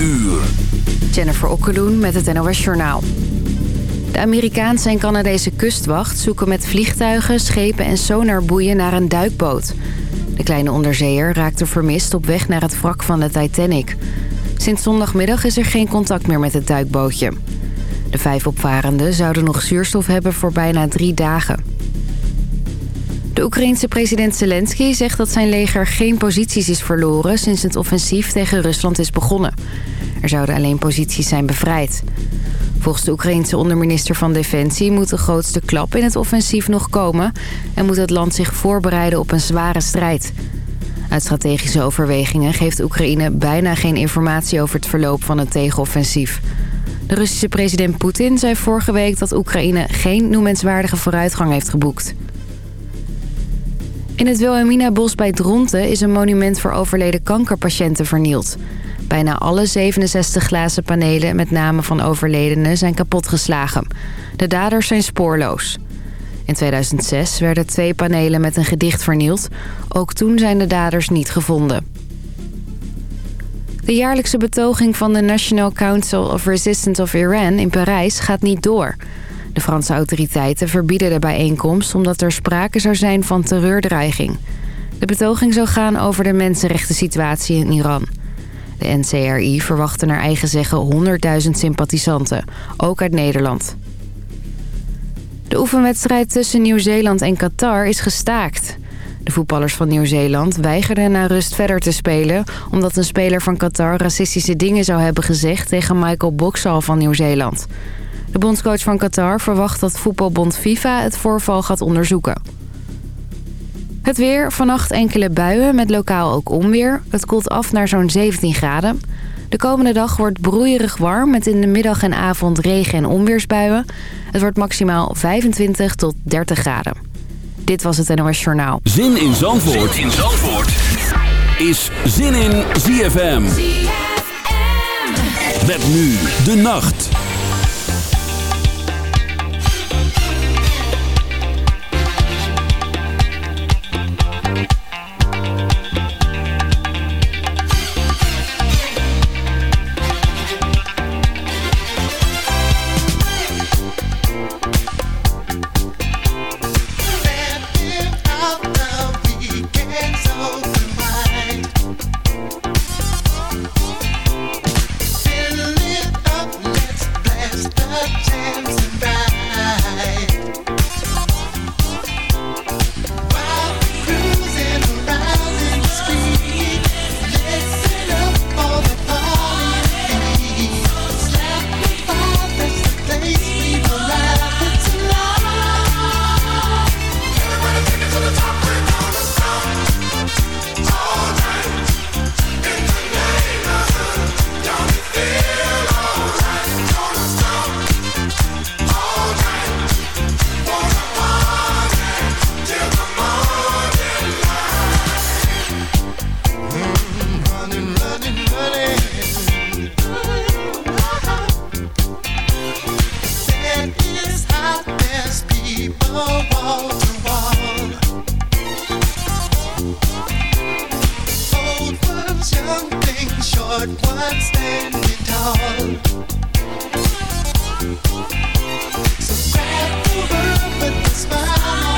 uur. Jennifer Okkeloen met het NOS Journaal. De Amerikaanse en Canadese kustwacht zoeken met vliegtuigen, schepen en sonarboeien naar een duikboot. De kleine onderzeeër raakte vermist op weg naar het wrak van de Titanic. Sinds zondagmiddag is er geen contact meer met het duikbootje. De vijf opvarenden zouden nog zuurstof hebben voor bijna drie dagen. De Oekraïense president Zelensky zegt dat zijn leger geen posities is verloren... sinds het offensief tegen Rusland is begonnen. Er zouden alleen posities zijn bevrijd. Volgens de Oekraïense onderminister van Defensie moet de grootste klap in het offensief nog komen... en moet het land zich voorbereiden op een zware strijd. Uit strategische overwegingen geeft Oekraïne bijna geen informatie over het verloop van het tegenoffensief. De Russische president Poetin zei vorige week dat Oekraïne geen noemenswaardige vooruitgang heeft geboekt. In het Wilhelmina-bos bij Dronten is een monument voor overleden kankerpatiënten vernield. Bijna alle 67 glazen panelen met namen van overledenen zijn kapotgeslagen. De daders zijn spoorloos. In 2006 werden twee panelen met een gedicht vernield. Ook toen zijn de daders niet gevonden. De jaarlijkse betoging van de National Council of Resistance of Iran in Parijs gaat niet door. De Franse autoriteiten verbieden de bijeenkomst omdat er sprake zou zijn van terreurdreiging. De betoging zou gaan over de mensenrechten situatie in Iran. De NCRI verwachtte naar eigen zeggen 100.000 sympathisanten, ook uit Nederland. De oefenwedstrijd tussen Nieuw-Zeeland en Qatar is gestaakt. De voetballers van Nieuw-Zeeland weigerden na rust verder te spelen... omdat een speler van Qatar racistische dingen zou hebben gezegd... tegen Michael Boxall van Nieuw-Zeeland. De bondscoach van Qatar verwacht dat voetbalbond FIFA het voorval gaat onderzoeken. Het weer, vannacht enkele buien met lokaal ook onweer. Het koelt af naar zo'n 17 graden. De komende dag wordt broeierig warm met in de middag en avond regen- en onweersbuien. Het wordt maximaal 25 tot 30 graden. Dit was het NOS Journaal. Zin in Zandvoort, zin in Zandvoort. is Zin in ZFM. ZFM. Met nu de nacht. Smile.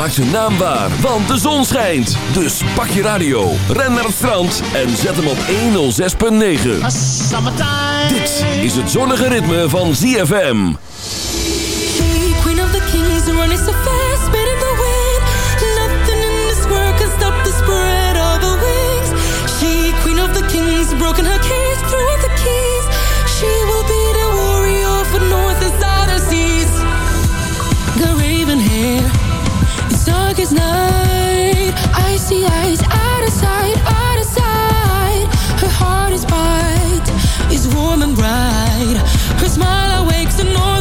Maak zijn naam waar, want de zon schijnt. Dus pak je radio, ren naar het strand en zet hem op 106.9. Dit is het zonnige ritme van ZFM. Hey, queen of the kings, running so fast, in the wind. Nothing in this world can stop the spread of the wings. She, queen of the kings, broken her cage, threw the keys. She will be the warrior for north and south warm and bright. Her smile awakes the northern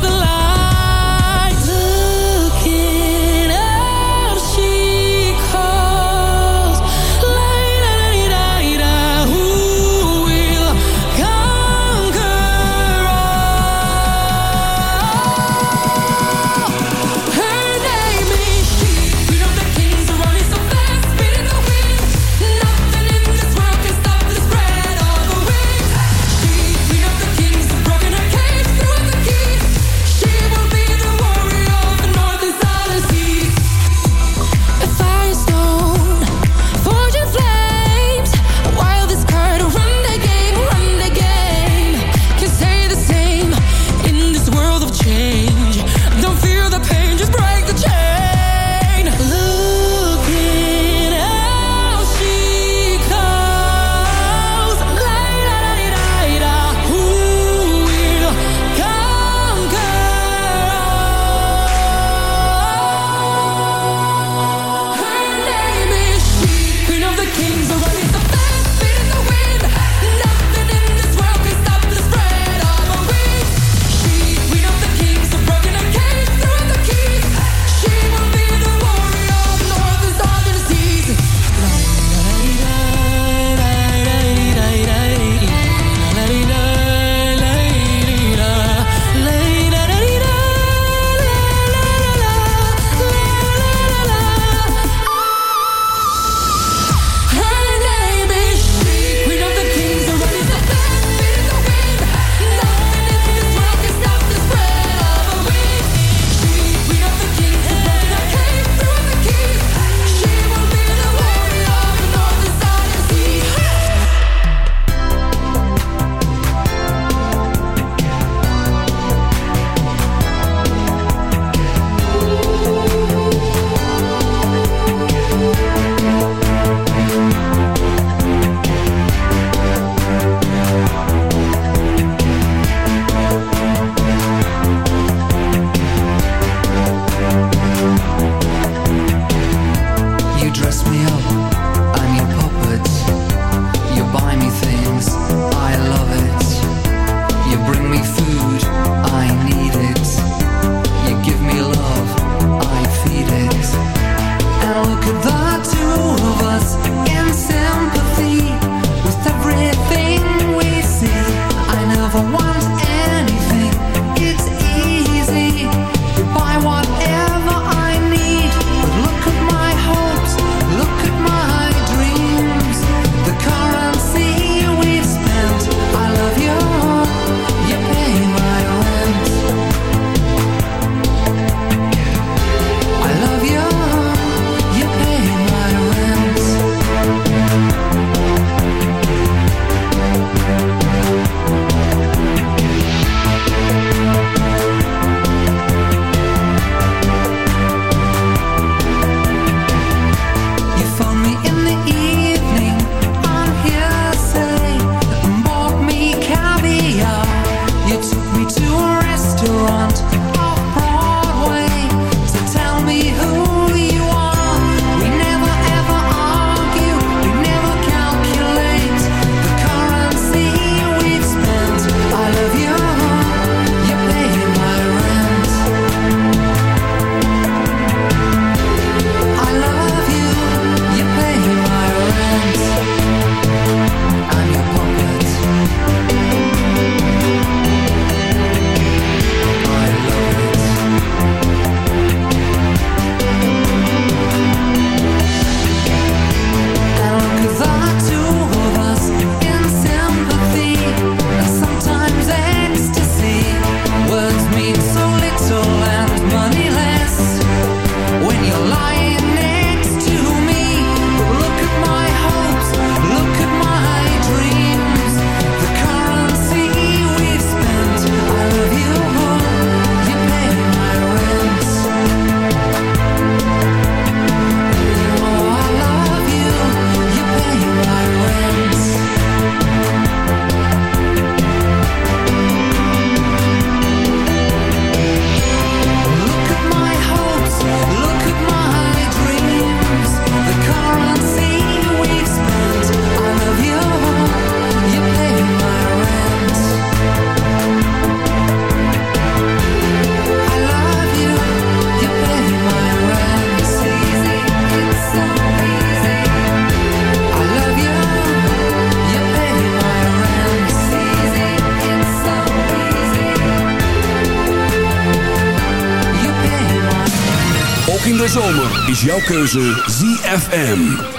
is jouw keuze ZFM.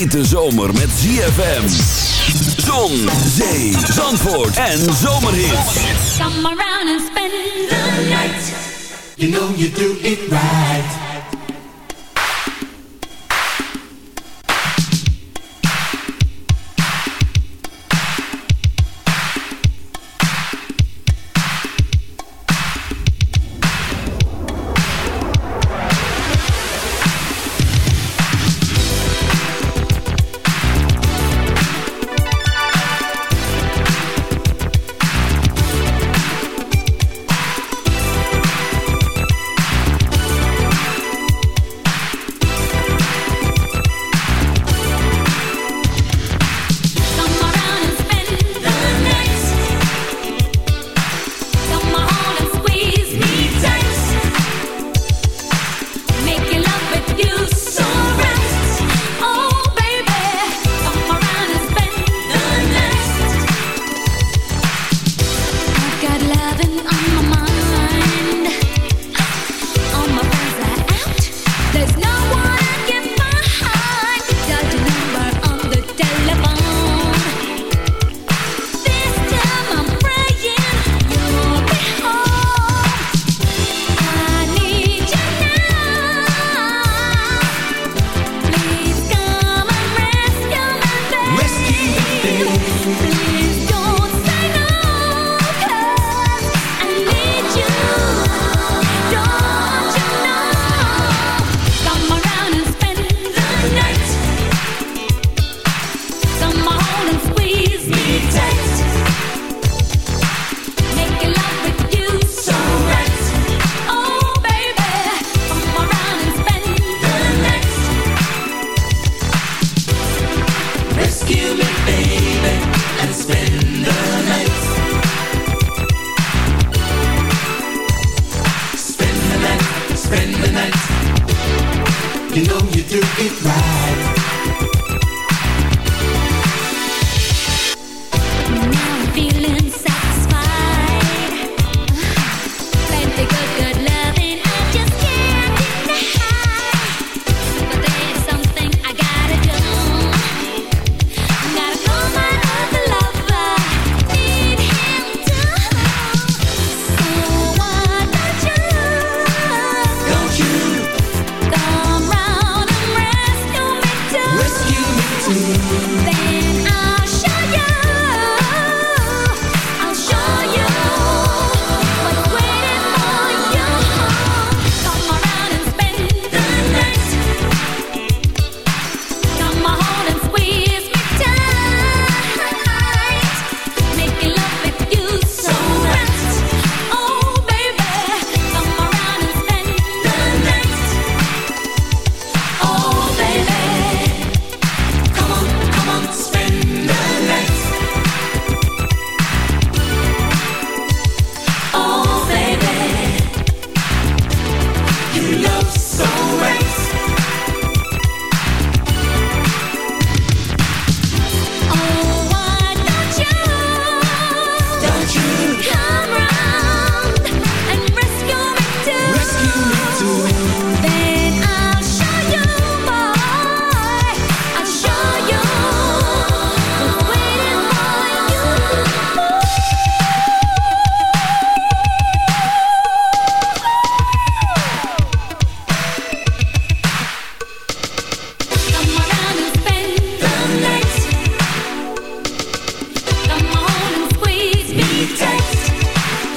Hete zomer met ZFM. Zon, zee, zandvoort en zomerhits. Come around and spend the night. You know you do it right. Night. You know you do it right.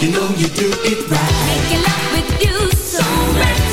You know you do it right. Making love with you so right.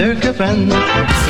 leuke vent.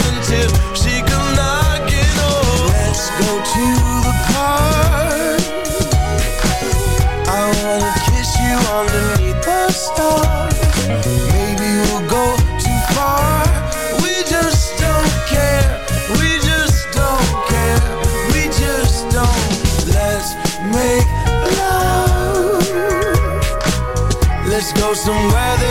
somewhere that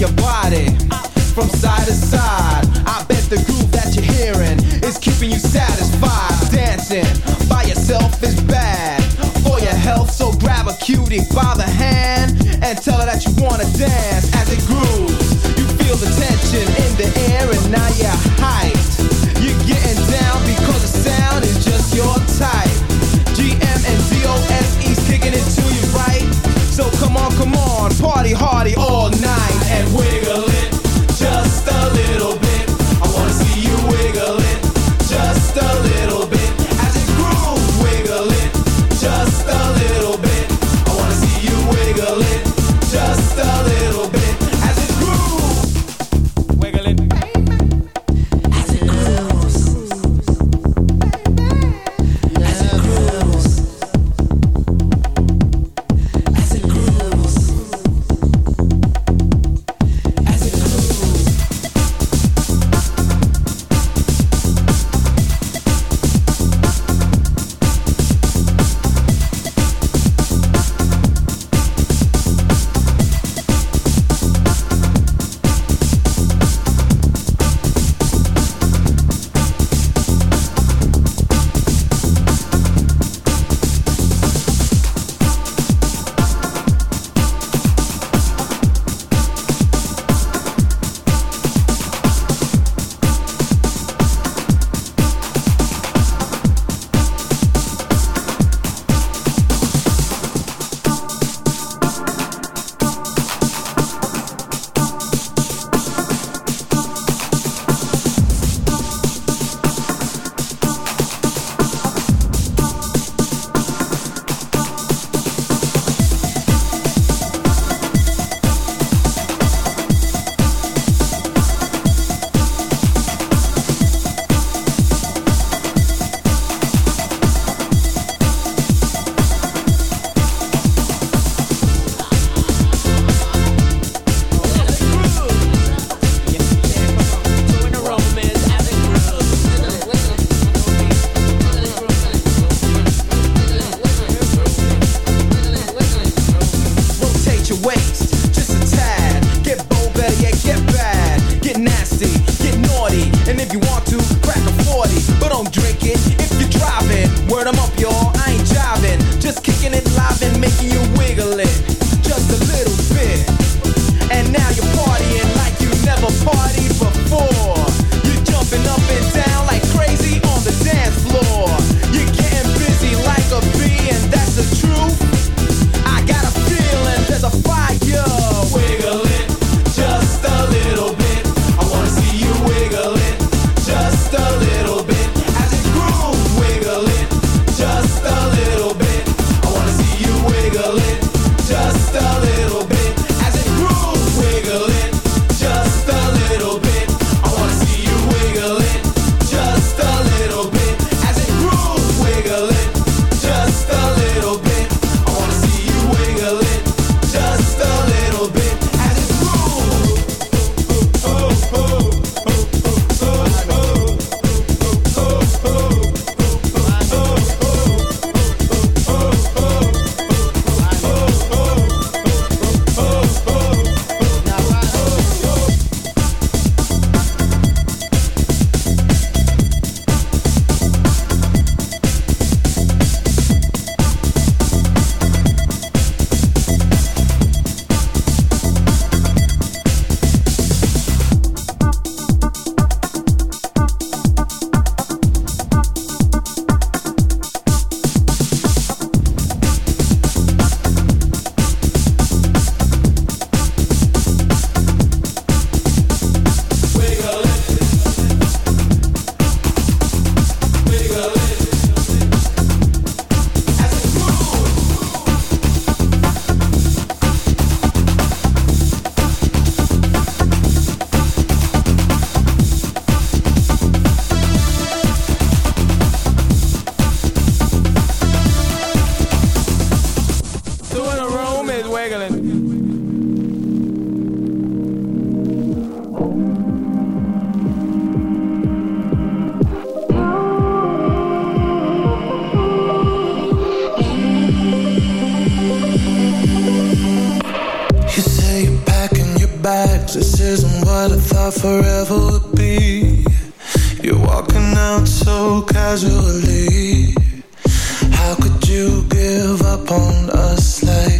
your body from side to side. I bet the groove that you're hearing is keeping you satisfied. Dancing by yourself is bad for your health, so grab a cutie by the hand and tell her that you wanna dance. As it grooves, you feel the tension in the air, and now you're high and win. walking out so casually. How could you give up on us like